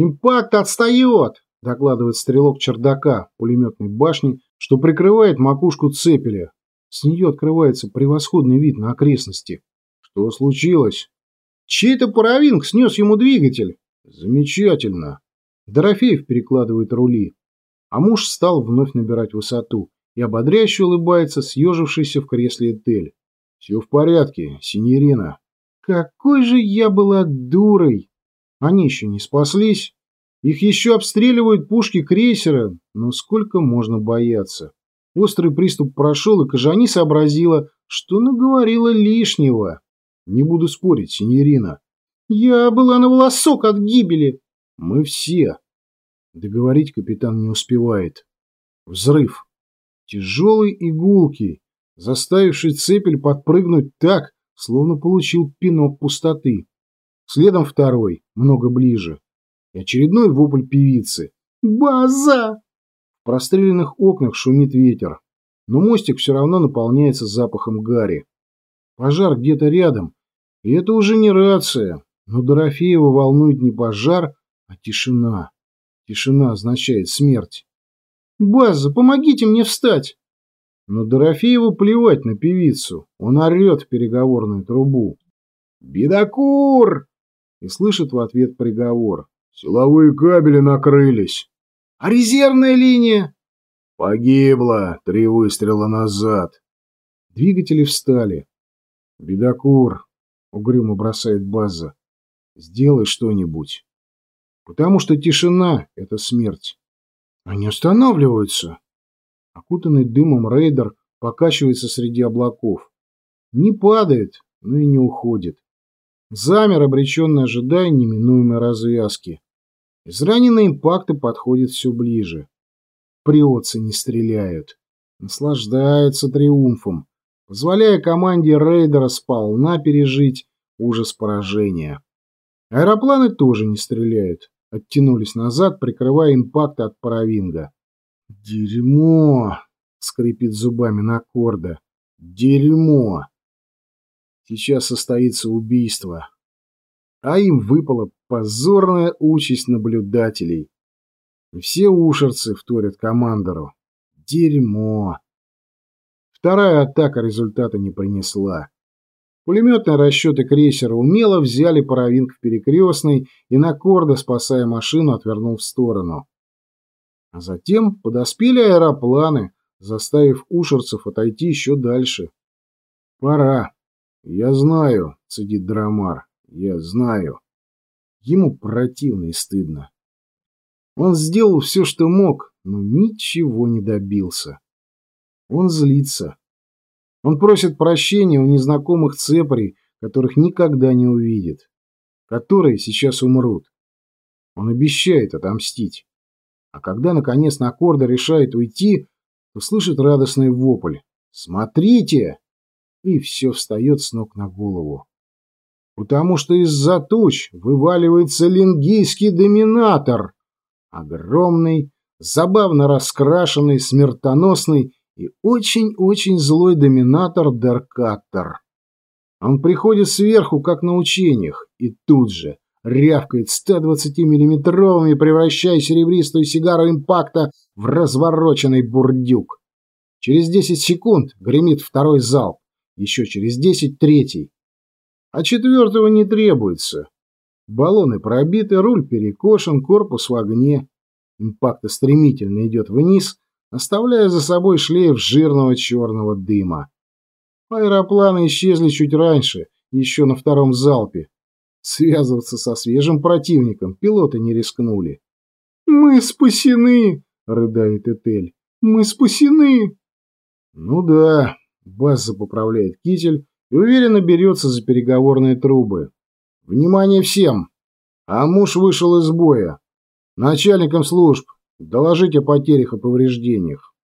«Импакт отстает!» — докладывает стрелок чердака пулеметной башни, что прикрывает макушку цепеля. С нее открывается превосходный вид на окрестности. «Что случилось?» «Чей-то паровинг снес ему двигатель». «Замечательно». Дорофеев перекладывает рули, а муж стал вновь набирать высоту и ободряюще улыбается съежившийся в кресле Этель. «Все в порядке, синьорина». «Какой же я была дурой!» Они еще не спаслись. Их еще обстреливают пушки крейсера, но сколько можно бояться? Острый приступ прошел, и Кажани сообразила, что наговорила лишнего. Не буду спорить, синьорина. Я была на волосок от гибели. Мы все. Договорить капитан не успевает. Взрыв. Тяжелый и гулкий, заставивший цепель подпрыгнуть так, словно получил пинок пустоты. Следом второй, много ближе. И очередной вопль певицы. «База!» В простреленных окнах шумит ветер, но мостик все равно наполняется запахом гари. Пожар где-то рядом, и это уже не рация, но Дорофеева волнует не пожар, а тишина. Тишина означает смерть. «База, помогите мне встать!» Но Дорофееву плевать на певицу. Он орет в переговорную трубу. «Бедокур!» И слышит в ответ приговор. «Силовые кабели накрылись». «А резервная линия?» «Погибла. Три выстрела назад». Двигатели встали. «Бедокур!» — угрюмо бросает База. «Сделай что-нибудь». Потому что тишина — это смерть. Они останавливаются. Окутанный дымом рейдер покачивается среди облаков. Не падает, но и не уходит. Замер, обреченный ожидая неминуемой развязки. Израненные импакты подходят все ближе. Приотцы не стреляют. Наслаждаются триумфом, позволяя команде рейдера сполна пережить ужас поражения. Аэропланы тоже не стреляют оттянулись назад, прикрывая импакт от паравинга. «Дерьмо!» — скрипит зубами на корда. «Дерьмо!» Сейчас состоится убийство. А им выпала позорная участь наблюдателей. И все ушерцы вторят командору. Дерьмо! Вторая атака результата не принесла. Пулеметные расчеты крейсера умело взяли паровинг в перекрестный и на кордо, спасая машину, отвернул в сторону. А затем подоспели аэропланы, заставив ушерцев отойти еще дальше. «Пора. Я знаю», — цедит Драмар. «Я знаю». Ему противно и стыдно. Он сделал все, что мог, но ничего не добился. Он злится. Он просит прощения у незнакомых цепарей, которых никогда не увидит, которые сейчас умрут. Он обещает отомстить. А когда, наконец, Накорда решает уйти, то слышит радостный вопль. «Смотрите!» И все встает с ног на голову. Потому что из-за туч вываливается лингийский доминатор. Огромный, забавно раскрашенный, смертоносный и очень-очень злой доминатор Даркаттер. Он приходит сверху, как на учениях, и тут же рявкает 120-миллиметровыми, превращая серебристую сигару импакта в развороченный бурдюк. Через 10 секунд гремит второй залп, еще через 10 — третий. А четвертого не требуется. Баллоны пробиты, руль перекошен, корпус в огне. Импакта стремительно идет вниз — оставляя за собой шлейф жирного черного дыма. Аэропланы исчезли чуть раньше, еще на втором залпе. Связываться со свежим противником пилоты не рискнули. «Мы спасены!» — рыдает Этель. «Мы спасены!» «Ну да», — База поправляет китель и уверенно берется за переговорные трубы. «Внимание всем! А муж вышел из боя. Начальникам служб Доложить о потерях и повреждениях.